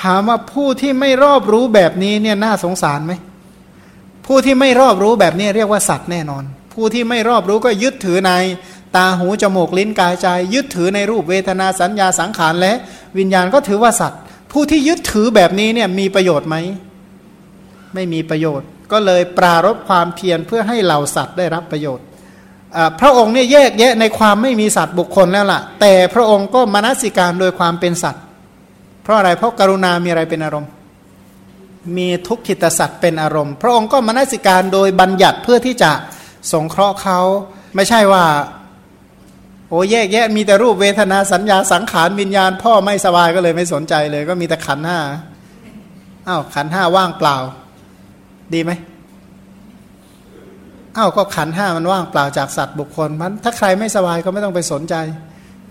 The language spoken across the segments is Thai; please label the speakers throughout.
Speaker 1: ถามว่าผู้ที่ไม่รอบรู้แบบนี้เนี่ยน่าสงสารไหมผู้ที่ไม่รอบรู้แบบนี้เรียกว่าสัตว์แน่นอน ผู้ที่ไม่รอบรู้ก็ยึดถือในตาหูจมูกลิ้นกายใจ ยึดถือในรูปเวทนาสัญญาสังขารและวิญญาณก็ถือว่าสัตว์ ผู้ที่ยึดถือแบบนี้เนี่ยมีประโยชน์ไหมไม่มีประโยชน์ ก็เลยปรารบความเพียรเพื่อให้เหล่าสัตว์ได้รับประโยชน์พระองค์เนี่ยแยกแยะในความไม่มีสัตว์บุคคลแล้วล่ะ แต่พระองค์ก็มนสิการโดยความเป็นสัตว์ เพราะอะไรเพราะกรุณามีอะไรเป็นอารมณ์ มีทุกขิตสัตว์เป็นอารมณ์ พระองค์ก็มนสิการโดยบัญญัติเพื่อที่จะสงเคราะห์เขาไม่ใช่ว่าโอ้แยกแยะมีแต่รูปเวทนาสัญญาสังขารวิญญาณ พ่อไม่สบายก็เลยไม่สนใจเลย ก็มีแต่ขันห้าอ้าวขันห้าว่างเปล่า ดีไหมอ้าวก็ขันห้ามันว่างเปล่าจากสัตว์บุคคลมันถ้าใครไม่สบายก็ไม่ต้องไปสนใจ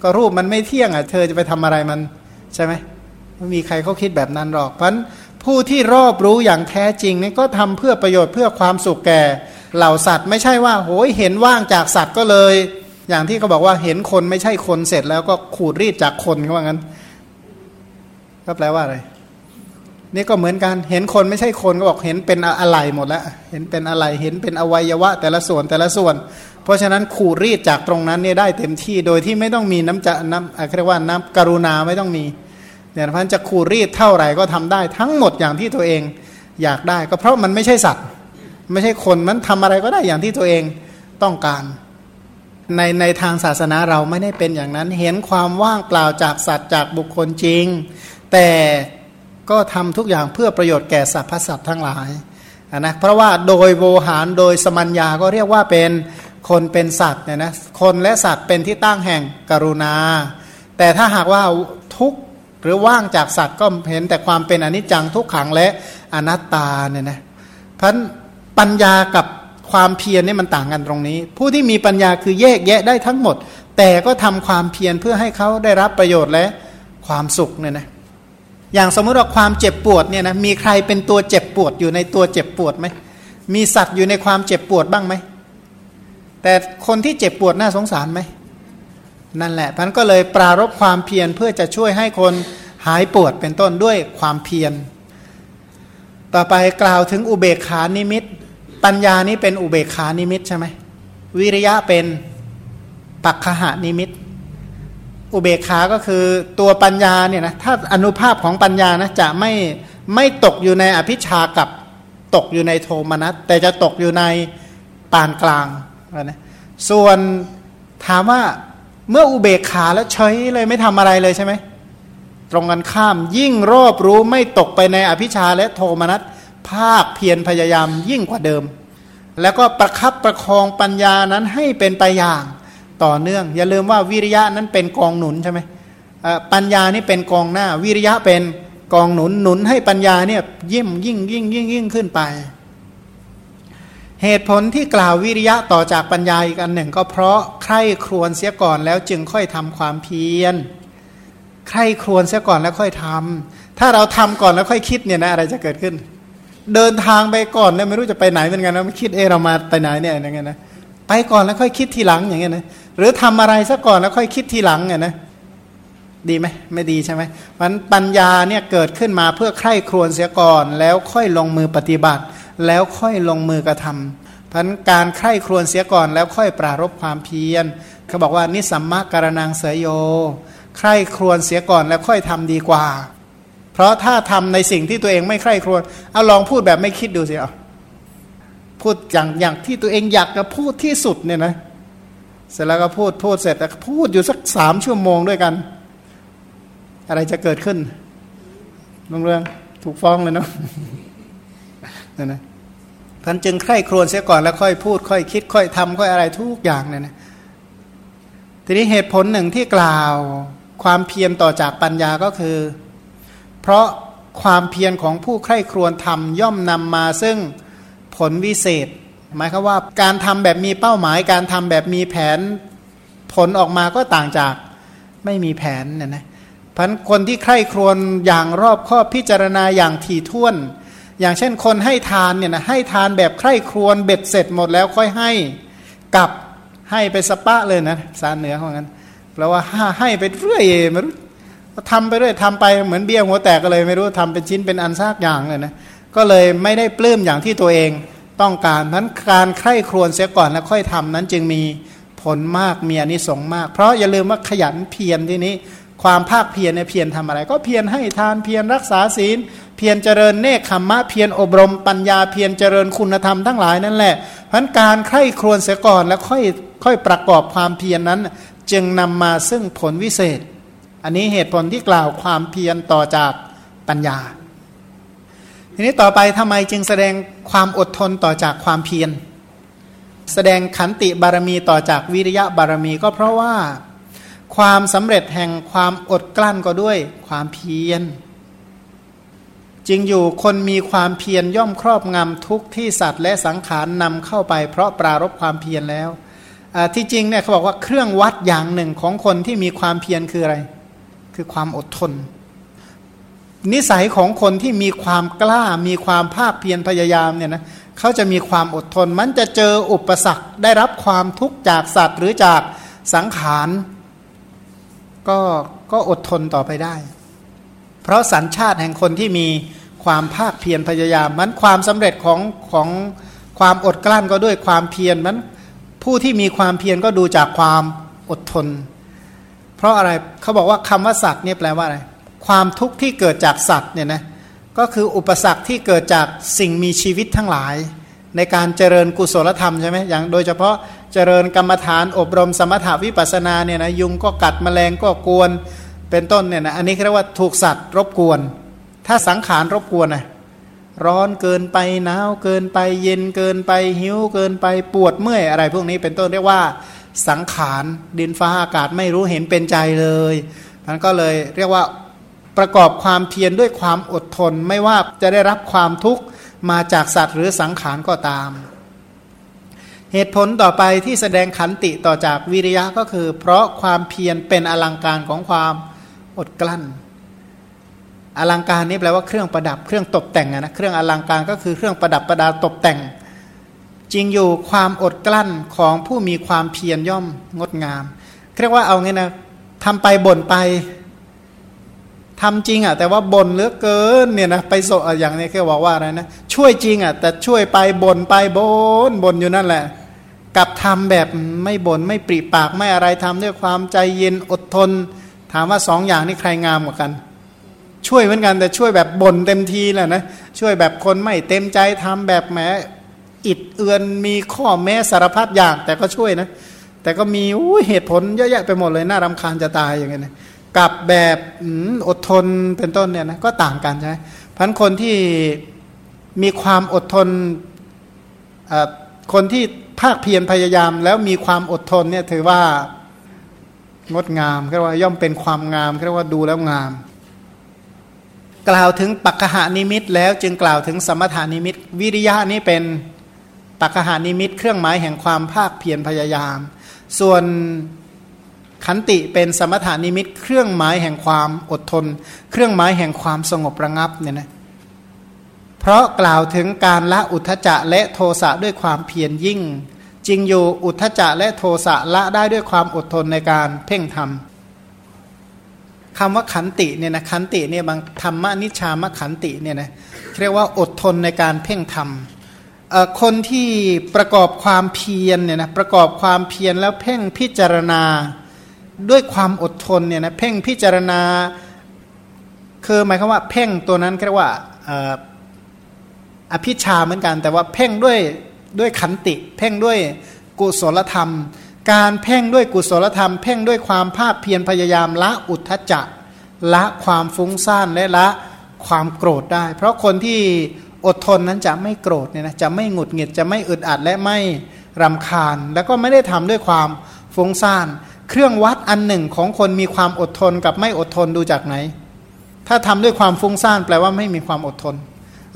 Speaker 1: ก็รูปมันไม่เที่ยงอะเธอจะไปทำอะไรมันใช่ไหม ไม่มีใครเขาคิดแบบนั้นหรอกเพราะผู้ที่รอบรู้อย่างแท้จริงนี่ก็ทำเพื่อประโยชน์เพื่อความสุขแก่เหล่าสัตว์ ไม่ใช่ว่าโหยเห็นว่างจากสัตว์ก็เลย อย่างที่เขาบอกว่าเห็นคนไม่ใช่คนเสร็จแล้วก็ขูดรีดจากคนเขาว่างั้น ก็แปลว่าอะไรนี่ก็เหมือนกันเห็นคนไม่ใช่คนก็บอกเห็นเป็นอะไรหมดแล้ว เห็นเป็นอะไรเห็นเป็นอวัยวะ แต่ละส่วนแต่ละส่วน เพราะฉะนั้นขูดรีดจากตรงนั้นเนี่ยได้เต็มที่โดยที่ไม่ต้องมีน้ำจะน้ำเรียกว่าน้ำกรุณาไม่ต้องมี เนี่ยพันจะขูดรีดเท่าไหร่ก็ทำได้ทั้งหมดอย่างที่ตัวเองอยากได้ ก็เพราะมันไม่ใช่สัตว์ ไม่ใช่คนมันทำอะไรก็ได้อย่างที่ตัวเองต้องการในในทางศาสนาเราไม่ได้เป็นอย่างนั้น เห็นความว่างเปล่าจากสัตว์จากบุคคลจริง แต่ก็ทำทุกอย่างเพื่อประโยชน์แก่สรรพสัตว์ทั้งหลายนะเพราะว่าโดยโวหารโดยสมัญญาก็เรียกว่าเป็นคนเป็นสัตว์เนี่ยนะคนและสัตว์เป็นที่ตั้งแห่งกรุณา แต่ถ้าหากว่าทุก หรือว่างจากสัตว์ก็เห็นแต่ความเป็นอนิจจังทุกขังและอนัตตาเนี่ยนะพันปัญญากับความเพียรนี่มันต่างกันตรงนี้ ผู้ที่มีปัญญาคือแยกแยะได้ทั้งหมด แต่ก็ทำความเพียรเพื่อให้เขาได้รับประโยชน์และความสุขเนี่ยนะอย่างสมมติว่าความเจ็บปวดเนี่ยนะมีใครเป็นตัวเจ็บปวดอยู่ในตัวเจ็บปวดไหมมีสัตว์อยู่ในความเจ็บปวดบ้างไหมแต่คนที่เจ็บปวดน่าสงสารไหม นั่นแหละพันก็เลยปรารบความเพียรเพื่อจะช่วยให้คนหายปวดเป็นต้นด้วยความเพียร ต่อไปกล่าวถึงอุเบกขานิมิต ปัญญานี้เป็นอุเบกขานิมิตใช่ไหมวิริยะเป็นปักขหานิมิต อุเบกขาก็คือตัวปัญญาเนี่ยนะถ้าอนุภาพของปัญญานะจะไม่ไม่ตกอยู่ในอภิชากับตกอยู่ในโทมนัสแต่จะตกอยู่ในปานกลางนะส่วนถามว่า เมื่ออุเบกขาแล้วเฉยเลยไม่ทำอะไรเลยใช่ไหมตรงกันข้ามยิ่งรอบรู้ไม่ตกไปในอภิชาและโทมนัสภาคเพียรพยายามยิ่งกว่าเดิม แล้วก็ประคับประคองปัญญานั้นให้เป็นไปอย่างต่อเนื่อง อย่าลืมว่าวิริยะนั้นเป็นกองหนุนใช่ไหมปัญญานี่เป็นกองหน้า วิริยะเป็นกองหนุนหนุนให้ปัญญาเนี่ยยิ่มยิ่งยิ่งยิ่งยิ่งขึ้นไป เหตุผลที่กล่าววิริยะต่อจากปัญญาอีกอันหนึ่ง ก็เพราะใคร่ครวญเสียก่อนแล้วจึงค่อยทำความเพียรใคร่ครวญเสียก่อนแล้วค่อยทำถ้าเราทำก่อนแล้วค่อยคิดเนี่ยนะอะไรจะเกิดขึ้น เดินทางไปก่อนเนี่ยไม่รู้จะไปไหนเหมือนกันนะไม่คิดเออเรามาไปไหนเนี่ยอย่างเงี้ยนะไปก่อนแล้วค่อยคิดทีหลังอย่างเงี้ยนะหรือทำอะไรซะก่อนแล้วค่อยคิดทีหลังเนี่ยนะดีไหมไม่ดีใช่ไหมมันปัญญาเนี่ยเกิดขึ้นมาเพื่อใคร่ครวญเสียก่อนแล้วค่อยลงมือปฏิบัติ แล้วค่อยลงมือกระทำพันการใคร่ครวญเสียก่อนแล้วค่อยปรารบความเพียรเขาบอกว่านิสัมมาการนังเสยโย ใคร่ครวญเสียก่อนแล้วค่อยทำดีกว่า เพราะถ้าทำในสิ่งที่ตัวเองไม่ใคร่ครวญเอาลองพูดแบบไม่คิดดูสิเอาพูดอย่างอย่างที่ตัวเองอยากจะพูดที่สุดเนี่ยนะเสร็จแล้วก็พูดพูดเสร็จแต่พูดอยู่สักสามชั่วโมงด้วยกัน อะไรจะเกิดขึ้นลงเรื่องถูกฟ้องเลยเนาะ นั่นนะท่านจึงใคร่ครวญเสียก่อนแล้วค่อยพูดค่อยคิด ค่อยทำค่อยอะไรทุกอย่างเนี่ยนะทีนี้เหตุผลหนึ่งที่กล่าวความเพียรต่อจากปัญญาก็คือ เพราะความเพียรของผู้ใคร่ครวญทำย่อมนำมาซึ่งผลวิเศษ หมายคือว่าการทำแบบมีเป้าหมาย การทำแบบมีแผนผลออกมาก็ต่างจากไม่มีแผนเนี่ยนะพันคนที่ใคร่ครวญอย่างรอบคอบพิจารณาอย่างถี่ถ้วน อย่างเช่นคนให้ทานเนี่ยนะให้ทานแบบใคร่ครวญเบ็ดเสร็จหมดแล้วค่อยให้กับให้ไปสปะเลยนะสารเหนือของนั้นแปลว่าให้ไปเรื่อยไม่รู้ทำไปเรื่อยทำไปเหมือนเบี้ยหัวแตกก็เลยไม่รู้ทำเป็นชิ้นเป็นอันซากอย่างเลยนะก็เลยไม่ได้ปลื้มอย่างที่ตัวเองต้องการนั้นการใคร่ครวญเสียก่อนแล้วค่อยทำนั้นจึงมีผลมากมีอนิสงส์มาก เพราะอย่าลืมว่าขยันเพียรที่นี้ ความภาคเพียรเนี่ยเพียรทำอะไร ก็เพียรให้ทานเพียรรักษาศีล พียรเจริญเนคขมมะเพียรอบรมปัญญาเพียรเจริญคุณธรรมทั้งหลายนั่นแหละเพราะการใคร่ครวญเสียก่อนแล้วค่อยค่อยประกอบความเพียรนนั้น จึงนำมาซึ่งผลวิเศษ อันนี้เหตุผลที่กล่าวความเพียรต่อจากปัญญา ทีนี้ต่อไปทำไมจึงแสดงความอดทนต่อจากความเพียร แสดงขันติบารมีต่อจากวิริยะบารมีก็เพราะว่า ความสำเร็จแห่งความอดกลั้นก็ด้วยความเพียร จริงอยู่คนมีความเพียรย่อมครอบงำทุกที่สัตว์ และสังขารนำเข้าไปเพราะปรารบความเพียรแล้วที่จริงเนี่ยเขาบอกว่าเครื่องวัดอย่างหนึ่งของคนที่มีความเพียรคืออะไร คือความอดทน นิสัยของคนที่มีความกล้ามีความภาคเพียรพยายามเนี่ยนะเขาจะมีความอดทน มันจะเจออุปสรรคได้รับความทุกข์จากสัตว์หรือจากสังขาร ก็ก็อดทนต่อไปได้ เพราะสัญชาติแห่งคนที่มีความภาคเพียรพยายามมันความสำเร็จของของความอดกลั้นก็ด้วยความเพียรมันผู้ที่มีความเพียรก็ดูจากความอดทน เพราะอะไรเขาบอกว่าคำว่าสัตว์เนี่ยแปลว่าอะไร ความทุกข์ที่เกิดจากสัตว์เนี่ยนะก็คืออุปสรรคที่เกิดจากสิ่งมีชีวิตทั้งหลาย ในการเจริญกุศลธรรมใช่ไหมอย่างโดยเฉพาะเจริญกรรมฐานอบรมสมถาวิปัสนาเนี่ยนะยุงก็กัดแมลงก็กวน เป็นต้นเนี่ยนะอันนี้เรียกว่าถูกสัตว์รบกวน ถ้าสังขารรบกวนนะร้อนเกินไปหนาวเกินไปเย็นเกินไปหิวเกินไปปวดเมื่อยอะไรพวกนี้เป็นต้นเรียกว่าสังขารดินฟ้าอากาศไม่รู้เห็นเป็นใจเลยมันก็เลยเรียกว่าประกอบความเพียรด้วยความอดทนไม่ว่าจะได้รับความทุกข์มาจากสัตว์หรือสังขารก็ตาม เหตุผลต่อไปที่แสดงขันติต่อจากวิริยะก็คือ เพราะความเพียรเป็นอลังการของความ อดกลั้น อลังการนี้แปลว่าเครื่องประดับเครื่องตกแต่งนะเครื่องอลังการก็คือเครื่องประดับประดาตกแต่ง จริงอยู่ความอดกลั้นของผู้มีความเพียรย่อมงดงามเรียกว่าเอาไงนะทำไปบ่นไปทำจริงอะแต่ว่าบ่นเหลือเกินเนี่ยนะไปโซอย่างนี้แค่บอกว่าอะไรนะช่วยจริงอะแต่ช่วยไปบ่นไปบ่นบ่นอยู่นั่นแหละ กับทำแบบไม่บ่นไม่ปริปากไม่อะไรทำด้วยความใจเย็นอดทน ถามว่าสองอย่างนี้ใครงามกว่ากัน ช่วยเหมือนกันแต่ช่วยแบบบ่นเต็มทีแหละนะช่วยแบบคนไม่เต็มใจทำแบบแหมอิดเอือนมีข้อแม้สารพัดอย่าง แต่ก็ช่วยนะ แต่ก็มีเหตุผลเยอะแยะไปหมดเลยน่ารำคาญจะตายอย่างเงี้ยกับแบบอดทนเป็นต้นเนี่ยนะก็ต่างกันใช่ไหมพันคนที่มีความอดทนคนที่ภาคเพียรพยายามแล้วมีความอดทนเนี่ยถือว่า งดงามเรียกว่าย่อมเป็นความงามเรียกว่าดูแล้วงาม กล่าวถึงปัจหานิมิตแล้วจึงกล่าวถึงสมถานิมิต วิริยะนี้เป็นปัจหานิมิต เครื่องหมายแห่งความภาคเพียรพยายาม ส่วนขันติเป็นสมถานิมิต เครื่องหมายแห่งความอดทน เครื่องหมายแห่งความสงบระงับเนี่ยนะเพราะกล่าวถึงการละอุทจะและโทสะด้วยความเพียรยิ่ง จริงอยู่อุทธจะและโทสะละได้ด้วยความอดทนในการเพ่งทำคำว่าขันติเนี่ยนะขันติเนี่ยบางธรรมนิชามขันติเนี่ยนะเรียกว่าอดทนในการเพ่งทำคนที่ประกอบความเพียรเนี่ยนะประกอบความเพียรแล้วเพ่งพิจารณาด้วยความอดทนเนี่ยนะเพ่งพิจารณา คือหมายความว่า เพ่งตัวนั้นเรียกว่าอภิชาเหมือนกัน แต่ว่าเพ่งด้วย ด้วยขันติ เพ่งด้วยกุศลธรรม การเพ่งด้วยกุศลธรรม เพ่งด้วยความภาคเพียรพยายามละอุทธจักละความฟุ้งซ่านและละความโกรธได้ เพราะคนที่อดทนนั้นจะไม่โกรธเนี่ยนะจะไม่หงุดหงิดจะไม่อึดอัดและไม่รำคาญ แล้วก็ไม่ได้ทำด้วยความฟุ้งซ่าน เครื่องวัดอันหนึ่งของคนมีความอดทนกับไม่อดทนดูจากไหน ถ้าทำด้วยความฟุ้งซ่านแปลว่าไม่มีความอดทน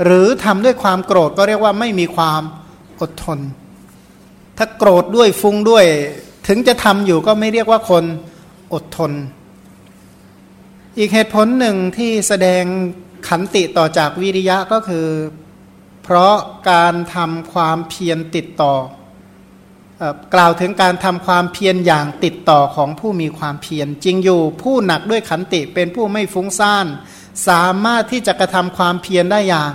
Speaker 1: หรือทำด้วยความโกรธก็เรียกว่าไม่มีความ อดทน ถ้าโกรธด้วยฟุ้งด้วย ถึงจะทำอยู่ก็ไม่เรียกว่าคนอดทน อีกเหตุผลหนึ่งที่แสดงขันติต่อจากวิริยะก็คือ เพราะการทำความเพียรติดต่อกล่าวถึงการทำความเพียรอย่างติดต่อของผู้มีความเพียรจริงอยู่ผู้หนักด้วยขันติเป็นผู้ไม่ฟุ้งซ่าน สามารถที่จะกระทำความเพียรได้อย่าง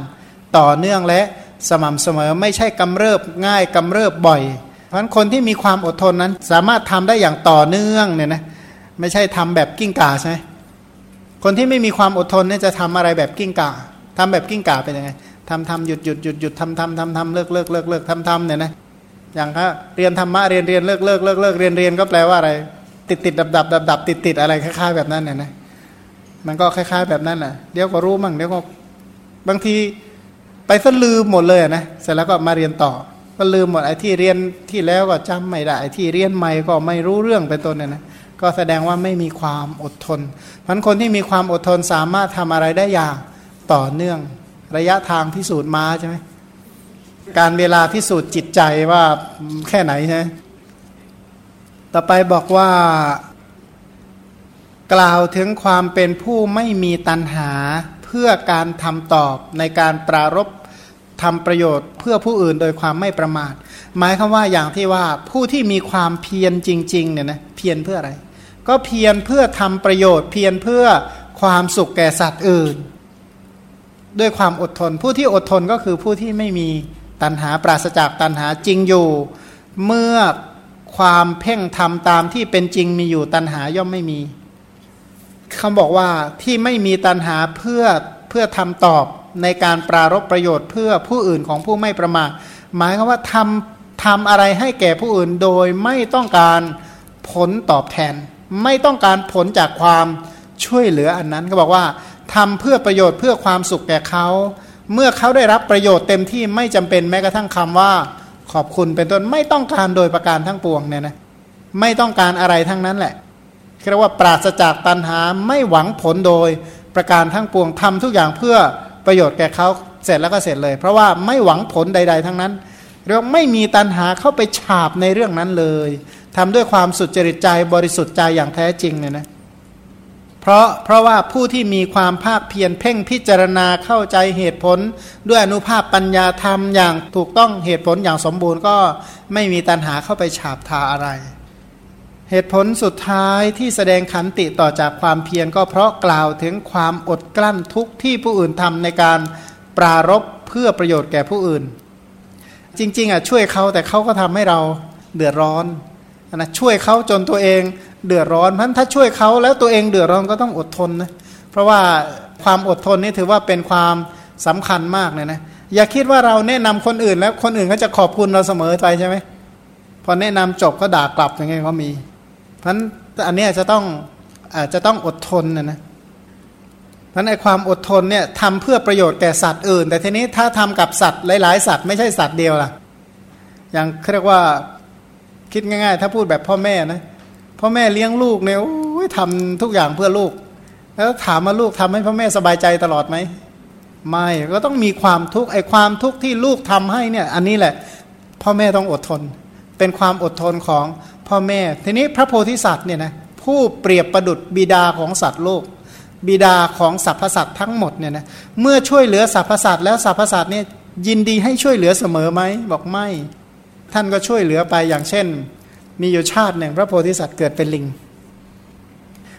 Speaker 1: ต่อเนื่องและ สม่ำเสมอไม่ใช่กำเริบง่ายกำเริบบ่อย เพราะฉะนั้นคนที่มีความอดทนนั้น สามารถทำได้อย่างต่อเนื่องเนี่ยนะไม่ใช่ทำแบบกิ้งก่าใช่ไหมคนที่ไม่มีความอดทนเนี่ยจะทำอะไรแบบกิ้งก่าทำแบบกิ้งก่าเป็นยังไงทำทำหยุดหยุดหยุดหยุดทำทำทำทำเลิกเลิกเลิกเลิกทำทำเนี่ยนะอย่างถ้าเรียนธรรมะเรียนเรียนเลิกเลิกเลิกเลิกเรียนเรียนก็แปลว่าอะไร ติดติดดับดับดับดับติดติดอะไรคล้ายๆแบบนั้นเนี่ยนะมันก็คล้าย ๆ แบบนั้นแหละเดี๋ยวก็รู้มั่งเดี๋ยวก็บางที ไปซะลืมหมดเลยนะเสร็จแล้วก็มาเรียนต่อ ก็ลืมหมดไอ้ที่เรียนที่แล้วก็จำไม่ได้ไอ้ที่เรียนใหม่ก็ไม่รู้เรื่องเป็นต้นเนี่ยนะก็แสดงว่าไม่มีความอดทนพราะคนที่มีความอดทนสามารถทำอะไรได้อย่างต่อเนื่อง ระยะทางพิสูจน์มาใช่ไหมการเวลาพิสูจน์จิตใจว่าแค่ไหนใช่ไหมต่อไปบอกว่ากล่าวถึงความเป็นผู้ไม่มีตัณหาเพื่อการทำตอบในการปรารบ ทำประโยชน์เพื่อผู้อื่นโดยความไม่ประมาท หมายคือว่าอย่างที่ว่าผู้ที่มีความเพียรจริงๆเนี่ยนะเพียรเพื่ออะไร ก็เพียรเพื่อทำประโยชน์ เพียรเพื่อความสุขแก่สัตว์อื่น ด้วยความอดทน ผู้ที่อดทนก็คือผู้ที่ไม่มีตัณหาปราศจากตัณหาจริงอยู่ เมื่อความเพ่งทำตามที่เป็นจริงมีอยู่ตัณหาย่อมไม่มีเขาบอกว่าที่ไม่มีตัณหาเพื่อเพื่อทำตอบ ในการปรารบประโยชน์เพื่อผู้อื่นของผู้ไม่ประมาทหมายคือว่าทำทำอะไรให้แก่ผู้อื่นโดยไม่ต้องการผลตอบแทน ไม่ต้องการผลจากความช่วยเหลืออันนั้นก็บอกว่าทำเพื่อประโยชน์เพื่อความสุขแก่เขาเมื่อเขาได้รับประโยชน์เต็มที่ไม่จำเป็นแม้กระทั่งคำว่าขอบคุณเป็นต้นไม่ต้องการโดยประการทั้งปวงเนี่ยนะไม่ต้องการอะไรทั้งนั้นแหละเรียกว่าปราศจากตัณหาไม่หวังผลโดยประการทั้งปวงทำทุกอย่างเพื่อ ประโยชน์แก่เขาเสร็จแล้วก็เสร็จเลย เพราะว่าไม่หวังผลใด ๆ ทั้งนั้นเรียกไม่มีตัณหาเข้าไปฉาบในเรื่องนั้นเลยทำด้วยความสุดจริตใจบริสุทธิ์ใจอย่างแท้จริงเนี่ยนะเพราะเพราะว่าผู้ที่มีความภาคเพียรเพ่งพิจารณาเข้าใจเหตุผล ด้วยอนุภาพปัญญาธรรมอย่างถูกต้องเหตุผลอย่างสมบูรณ์ก็ไม่มีตัณหาเข้าไปฉาบทาอะไร เหตุผลสุดท้ายที่แสดงขันติต่อจากความเพียรก็เพราะกล่าวถึงความอดกลั้นทุกข์ที่ผู้อื่นทำในการปรารบเพื่อประโยชน์แก่ผู้อื่น จริง ๆอะช่วยเขาแต่เขาก็ทำให้เราเดือดร้อนนะช่วยเขาจนตัวเองเดือดร้อนเพราะถ้าช่วยเขาแล้วตัวเองเดือดร้อนก็ต้องอดทนนะเพราะว่าความอดทนนี่ถือว่าเป็นความสำคัญมากเลยนะอย่าคิดว่าเราแนะนำคนอื่นแล้วคนอื่นก็จะขอบคุณเราเสมอไปใช่ไหมพอแนะนำจบก็ด่ากลับอย่างเงี้ยก็มี เพราะฉะนั้นอันนี้จะต้องอาจจะต้องอดทนนะนะเพราะในความอดทนเนี่ยทำเพื่อประโยชน์แก่สัตว์อื่น แต่ทีนี้ถ้าทำกับสัตว์หลาย ๆ สัตว์ไม่ใช่สัตว์เดียวล่ะ อย่างเรียกว่าคิดง่าย ๆ ถ้าพูดแบบพ่อแม่นะพ่อแม่เลี้ยงลูกเนี่ยทำทุกอย่างเพื่อลูก แล้วถามมาลูกทำให้พ่อแม่สบายใจตลอดไหมไม่ก็ต้องมีความทุกข์ไอ้ความทุกข์ที่ลูกทำให้เนี่ย อันนี้แหละ พ่อแม่ต้องอดทน เป็นความอดทนของ พ่อแม่ ทีนี้พระโพธิสัตว์เนี่ยนะผู้เปรียบประดุดบิดาของสัตว์โลก บิดาของสรรพสัตว์ทั้งหมดเนี่ยนะเมื่อช่วยเหลือสรรพสัตว์แล้วสรรพสัตว์เนี่ยยินดีให้ช่วยเหลือเสมอไหมบอกไม่ ท่านก็ช่วยเหลือไปอย่างเช่น มีอยู่ชาติหนึ่งพระโพธิสัตว์เกิดเป็นลิง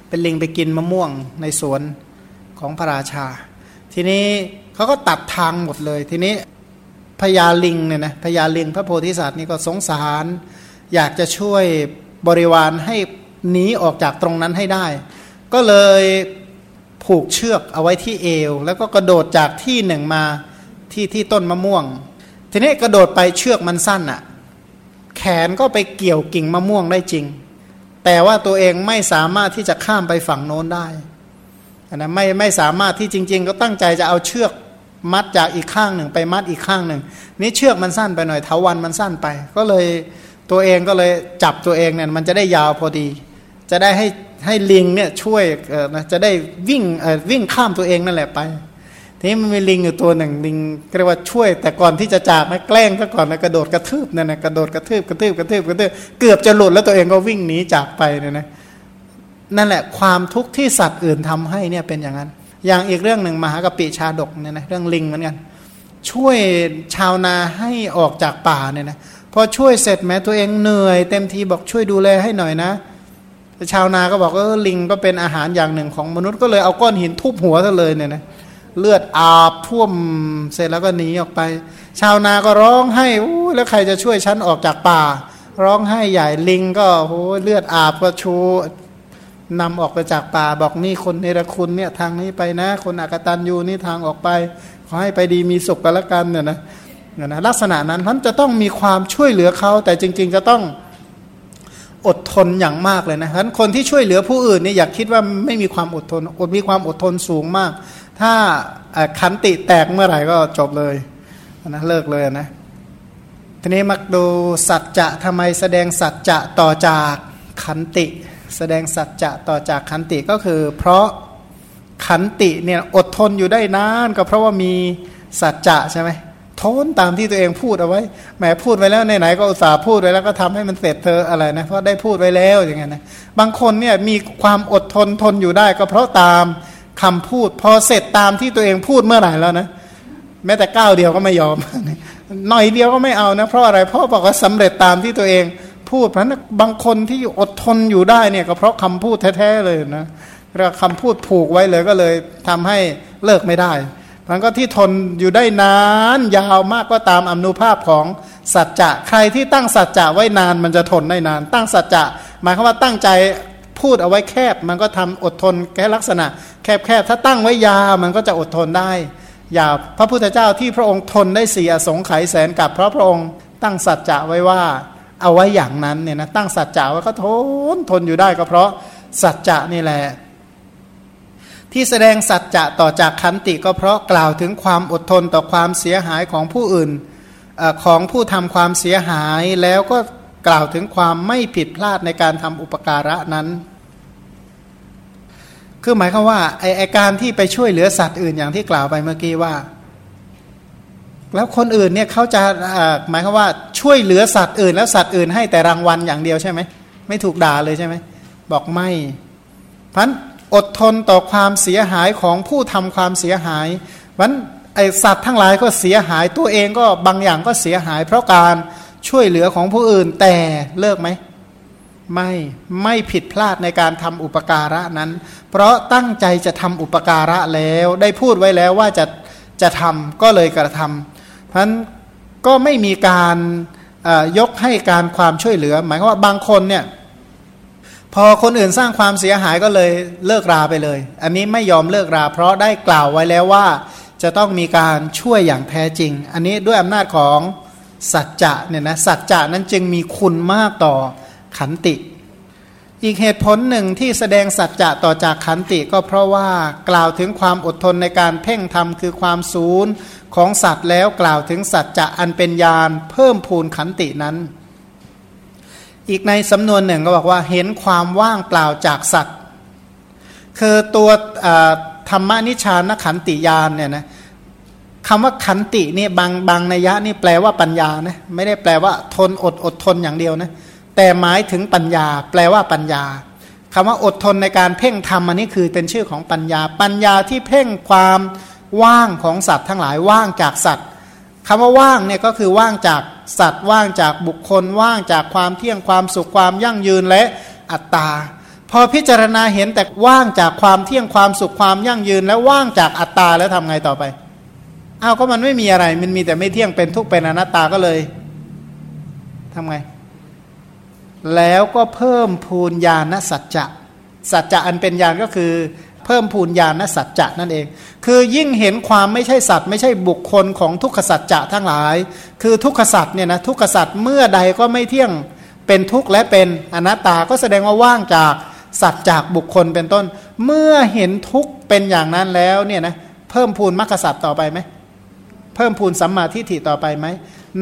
Speaker 1: เป็นลิงไปกินมะม่วงในสวนของพระราชา ทีนี้เขาก็ตัดทางหมดเลย ทีนี้พญาลิงเนี่ยนะพญาลิงพระโพธิสัตว์นี่ก็สงสาร อยากจะช่วยบริวารให้หนีออกจากตรงนั้นให้ได้ ก็เลยผูกเชือกเอาไว้ที่เอว แล้วก็กระโดดจากที่หนึ่งมาที่ที่ต้นมะม่วง ทีนี้กระโดดไปเชือกมันสั้นอะ่ะแขนก็ไปเกี่ยวกิ่งมะม่วงได้จริง แต่ว่าตัวเองไม่สามารถที่จะข้ามไปฝั่งโน้นได้นะไม่ไม่สามารถที่จริง ๆ ก็ตั้งใจจะเอาเชือกมัดจากอีกข้างหนึ่ง ไปมัดอีกข้างหนึ่ง นี่เชือกมันสั้นไปหน่อยเถาวันมันสั้นไป ก็เลย ตัวเองก็เลยจับตัวเองเนี่ยมันจะได้ยาวพอดี จะได้ให้ให้ลิงเนี่ยช่วยเออนะจะได้วิ่งเออวิ่งข้ามตัวเองนั่นแหละไป ทีนี้มันมีลิงอยู่ตัวหนึ่งลิงเรียกว่าช่วย แต่ก่อนที่จะจากนะแกล้งก็ก่อนนะกระโดดกระทืบนั่นนะกระโดดกระทืบกระทืบกระทืบกระทืบเกือบจะหลุดแล้วตัวเองก็วิ่งหนีจากไปเนี่ยนะนั่นแหละความทุกข์ที่สัตว์อื่นทำให้เนี่ยเป็นอย่างนั้น อย่างอีกเรื่องหนึ่งมหากปิชาดกเนี่ยนะเรื่องลิงเหมือนกันช่วยชาวนาให้ออกจากป่าเนี่ยนะ พอช่วยเสร็จแม้ตัวเองเหนื่อย เต็มทีบอกช่วยดูแลให้หน่อยนะชาวนาก็บอกเออลิงก็เป็นอาหารอย่างหนึ่งของมนุษย์ก็เลยเอาก้อนหินทุบหัวซะเลยเนี่ยนะเลือดอาบท่วมเสร็จแล้วก็หนีออกไป ชาวนาก็ร้องให้แล้วใครจะช่วยฉันออกจากป่า ร้องให้ใหญ่ลิงก็โอ้เลือดอาบก็ชูนำออกไปจากป่าบอกนี่คนเนรคุณเนี่ยทางนี้ไปนะ คนอากตันยูนี่ทางออกไป ขอให้ไปดีมีสุขกันละกันเนี่ยนะ นะลักษณะนั้นท่านจะต้องมีความช่วยเหลือเขาแต่จริง ๆ จะต้องอดทนอย่างมากเลยนะฉะนั้นคนที่ช่วยเหลือผู้อื่นนี่อยากคิดว่าไม่มีความอดทนอดมีความอดทนสูงมาก ถ้าขันติแตกเมื่อไหร่ก็จบเลยนะเลิกเลยนะทีนี้มักดูสัจจะทำไมแสดงสัจจะต่อจากขันติ แสดงสัจจะต่อจากขันติก็คือ เพราะขันติเนี่ยอดทนอยู่ได้นานก็เพราะว่ามีสัจจะใช่ไหม ทนตามที่ตัวเองพูดเอาไว้แหมพูดไว้แล้วไหนๆก็อุตส่าห์พูดไว้แล้วก็ทำให้มันเสร็จเธออะไรนะเพราะได้พูดไว้แล้วอย่างเงี้ยนะบางคนเนี่ยมีความอดทนทนอยู่ได้ ก็เพราะตามคำพูด พอเสร็จตามที่ตัวเองพูดเมื่อไหร่แล้วนะแม้แต่ก้าวเดียวก็ไม่ยอมหน่อยเดียวก็ไม่เอานะเพราะอะไรเพราะบอกว่าสำเร็จตามที่ตัวเองพูดเพราะนั้นบางคนที่อดทนอยู่ได้เนี่ยก็เพราะคำพูดแท้ๆเลยนะเราคำพูดผูกไว้เลยก็เลยทำให้เลิกไม่ได้ มันก็ที่ทนอยู่ได้นานยาวมากก็ตามอนุภาพของสัจจะใครที่ตั้งสัจจะไว้นานมันจะทนได้นาน ตั้งสัจจะหมายความว่าตั้งใจพูดเอาไว้แคบ มันก็ทำอดทนแค่ลักษณะ แคบแคบถ้าตั้งไว้ยาวมันก็จะอดทนได้ ยาวพระพุทธเจ้าที่พระองค์ทนได้เสียสงไขยแสนกับเพราะพระองค์ตั้งสัจจะไว้ว่าเอาไว้อย่างนั้นเนี่ยนะตั้งสัจจะไว้ก็ทนทนอยู่ได้ก็เพราะสัจจะนี่แหละ ที่แสดงสัจจะต่อจากขันติก็เพราะกล่าวถึงความอดทนต่อความเสียหายของผู้อื่นอของผู้ทำความเสียหายแล้วก็กล่าวถึงความไม่ผิดพลาดในการทำอุปการะนั้น คือหมายความว่าไอไอการที่ไปช่วยเหลือสัตว์อื่นอย่างที่กล่าวไปเมื่อกี้ว่า แล้วคนอื่นเนี่ยเขาจะหมายความว่าช่วยเหลือสัตว์อื่น แล้วสัตว์อื่นให้แต่รางวัลอย่างเดียวใช่ไหมไม่ถูกด่าเลยใช่ไหมบอกไม่พัน อดทนต่อความเสียหายของผู้ทำความเสียหายวันไอสัตว์ทั้งหลายก็เสียหายตัวเองก็บางอย่างก็เสียหาย เพราะการช่วยเหลือของผู้อื่นแต่เลิกไหมไม่ไม่ผิดพลาดในการทำอุปการะนั้น เพราะตั้งใจจะทำอุปการะแล้วได้พูดไว้แล้วว่าจะจะทำก็เลยกระทำเพราะนั้นก็ไม่มีการยกให้การความช่วยเหลือ หมายความว่าบางคนเนี่ย พอคนอื่นสร้างความเสียหายก็เลยเลิกราไปเลย อันนี้ไม่ยอมเลิกรา เพราะได้กล่าวไว้แล้วว่า จะต้องมีการช่วยอย่างแท้จริง อันนี้ด้วยอำนาจของสัจจะเนี่ยนะสัจจะนั้นจึงมีคุณมากต่อขันติ อีกเหตุผลหนึ่งที่แสดงสัจจะต่อจากขันติก็เพราะว่ากล่าวถึงความอดทนในการเพ่งทำคือความศูนย์ของสัตว์แล้วกล่าวถึงสัจจะอันเป็นญาณเพิ่มพูนขันตินั้น อีกในสำนวนหนึ่งก็บอกว่าเห็นความว่างเปล่าจากสัตว์ คือตัวธรรมนิชานขันติยานเนี่ยนะคำว่าขันตินี่บางบางนัยยะนี่แปลว่าปัญญานะไม่ได้แปลว่าทนอดอดทนอย่างเดียวนะแต่หมายถึงปัญญา แปลว่าปัญญาคำว่าอดทนในการเพ่งธรรมอันนี้คือเป็นชื่อของปัญญา ปัญญาที่เพ่งความว่างของสัตว์ทั้งหลายว่างจากสัตว์ คำว่าว่างเนี่ยก็คือว่างจากสัตว์ว่างจากบุคคล ว่างจากความเที่ยงความสุขความยั่งยืนและอัตตา พอพิจารณาเห็นแต่ว่างจากความเที่ยงความสุขความยั่งยืน และว่างจากอัตตาแล้วทำไงต่อไปอ้าวก็มันไม่มีอะไร มันมีแต่ไม่เที่ยงเป็นทุกข์เป็นอนัตตาก็เลยทำไง แล้วก็เพิ่มพูนญาณสัจจะสัจจะอันเป็นญาณก็คือ เพิ่มพูนญาณสัจจะนั่นเอง คือยิ่งเห็นความไม่ใช่สัตว์ ไม่ใช่บุคคลของทุกขสัจจะทั้งหลาย คือทุกขสัจเนี่ยนะทุกขสัจเมื่อใดก็ไม่เที่ยงเป็นทุกข์และเป็นอนัตตาก็แสดงว่าว่างจากสัตว์จากบุคคลเป็นต้น เมื่อเห็นทุกข์เป็นอย่างนั้นแล้วเนี่ยนะเพิ่มพูนมรรคสัจต่อไปไหมเพิ่มพูนสัมมาทิฏฐิต่อไปไหม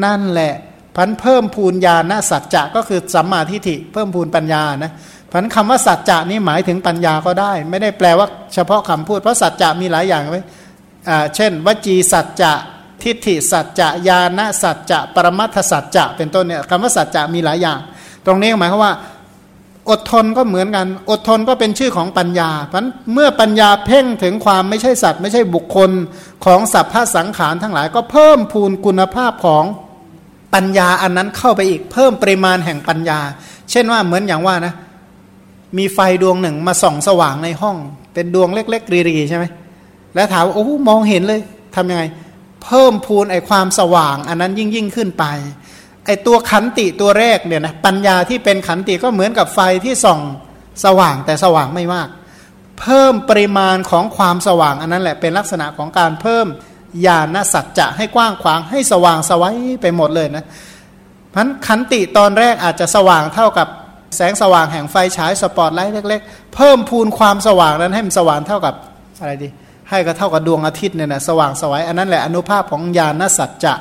Speaker 1: นั่นแหละพันเพิ่มพูนญาณสัจจะก็คือสัมมาทิฏฐิเพิ่มพูนปัญญานะ พันคำว่าสัจจะนี่หมายถึงปัญญาก็ได้ ไม่ได้แปลว่าเฉพาะคำพูดเพราะสัจจะมีหลายอย่างไว้เช่น วจีสัจจะทิฏฐิสัจจะญาณสัจจะปรมัตถสัจจะเป็นต้นเนี่ยคำว่าสัจจะมีหลายอย่าง ตรงนี้หมายความว่าอดทนก็เหมือนกัน อดทนก็เป็นชื่อของปัญญา เพราะเมื่อปัญญาเพ่งถึงความไม่ใช่สัตว์ ไม่ใช่บุคคลของสัพพะสังขารทั้งหลาย ก็เพิ่มพูนคุณภาพของปัญญาอันนั้นเข้าไปอีกเพิ่มปริมาณแห่งปัญญา เช่นว่าเหมือนอย่างว่านะ มีไฟดวงหนึ่งมาส่องสว่างในห้อง เป็นดวงเล็ก ๆ รีๆใช่ไหมแล้วถามว่าโอ้มองเห็นเลยทำยังไง เพิ่มพูนไอความสว่าง อันนั้นยิ่งยิ่งขึ้นไป ไอตัวขันติตัวแรกเนี่ยนะปัญญาที่เป็นขันติก็เหมือนกับไฟที่ส่องสว่างแต่สว่างไม่มาก เพิ่มปริมาณของความสว่าง อันนั้นแหละเป็นลักษณะของการเพิ่มญาณสัจจะให้กว้างขวางให้สว่างสวัยไปหมดเลยนะพันขันติตอนแรกอาจจะสว่างเท่ากับ แสงสว่างแห่งไฟฉายสปอตไลท์เล็ก ๆ เพิ่มพูนความสว่างนั้นให้มันสว่างเท่ากับอะไรดี ให้ก็เท่ากับดวงอาทิตย์เนี่ยนะสว่างสวยอันนั้นแหละอนุภาพของญาณสัจจะ